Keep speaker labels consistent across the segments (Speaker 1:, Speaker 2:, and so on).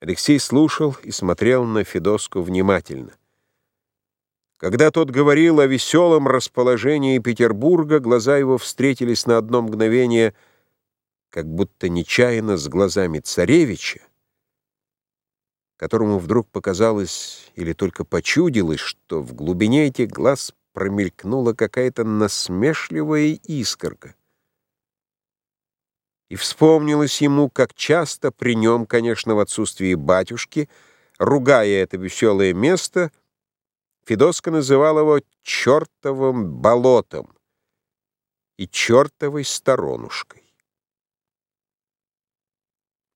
Speaker 1: Алексей слушал и смотрел на Федоску внимательно. Когда тот говорил о веселом расположении Петербурга, глаза его встретились на одно мгновение, как будто нечаянно с глазами царевича, которому вдруг показалось или только почудилось, что в глубине этих глаз промелькнула какая-то насмешливая искорка. И вспомнилось ему, как часто при нем, конечно, в отсутствии батюшки, ругая это веселое место, Федоска называл его «чертовым болотом» и «чертовой сторонушкой».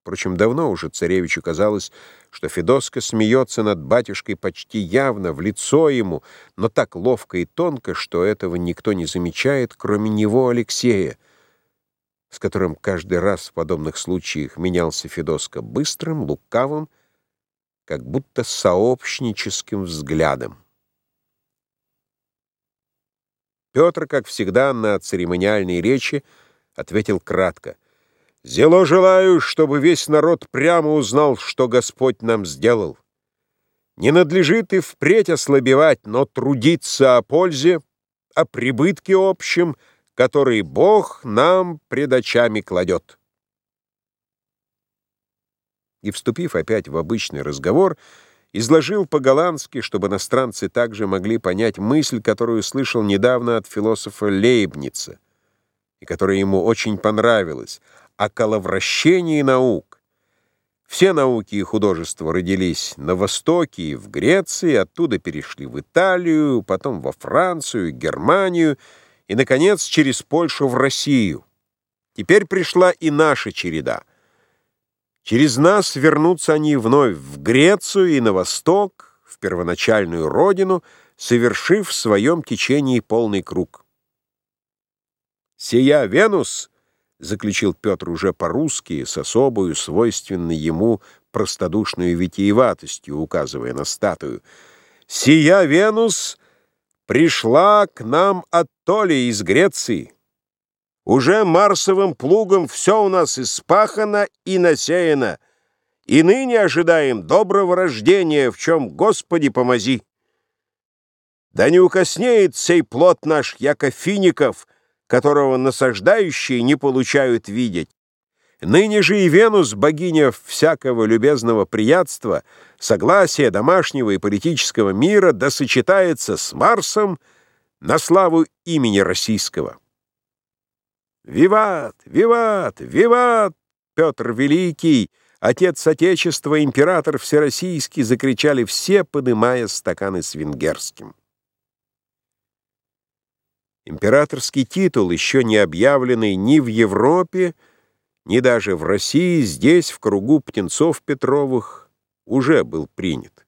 Speaker 1: Впрочем, давно уже царевичу казалось, что Федоска смеется над батюшкой почти явно, в лицо ему, но так ловко и тонко, что этого никто не замечает, кроме него, Алексея, с которым каждый раз в подобных случаях менялся Федоска быстрым, лукавым, как будто сообщническим взглядом. Петр, как всегда, на церемониальной речи ответил кратко. «Зело желаю, чтобы весь народ прямо узнал, что Господь нам сделал. Не надлежит и впредь ослабевать, но трудиться о пользе, о прибытке общем — который Бог нам пред очами кладет. И, вступив опять в обычный разговор, изложил по-голландски, чтобы иностранцы также могли понять мысль, которую слышал недавно от философа Лейбница, и которая ему очень понравилась, о коловращении наук. Все науки и художества родились на Востоке и в Греции, оттуда перешли в Италию, потом во Францию, Германию — и, наконец, через Польшу в Россию. Теперь пришла и наша череда. Через нас вернутся они вновь в Грецию и на восток, в первоначальную родину, совершив в своем течении полный круг. «Сия Венус», — заключил Петр уже по-русски, с особою, свойственной ему простодушной витиеватостью, указывая на статую, «Сия Венус пришла к нам от Толи из Греции. Уже марсовым плугом все у нас испахано и насеяно, и ныне ожидаем доброго рождения, в чем Господи помози. Да не укоснеет сей плод наш, яко фиников, которого насаждающие не получают видеть. Ныне же и Венус, богиня всякого любезного приятства, согласия домашнего и политического мира, да сочетается с Марсом на славу имени российского. «Виват! Виват! Виват!» Петр Великий, отец Отечества, император Всероссийский, закричали все, подымая стаканы с венгерским. Императорский титул, еще не объявленный ни в Европе, ни даже в России, здесь, в кругу птенцов Петровых, уже был принят.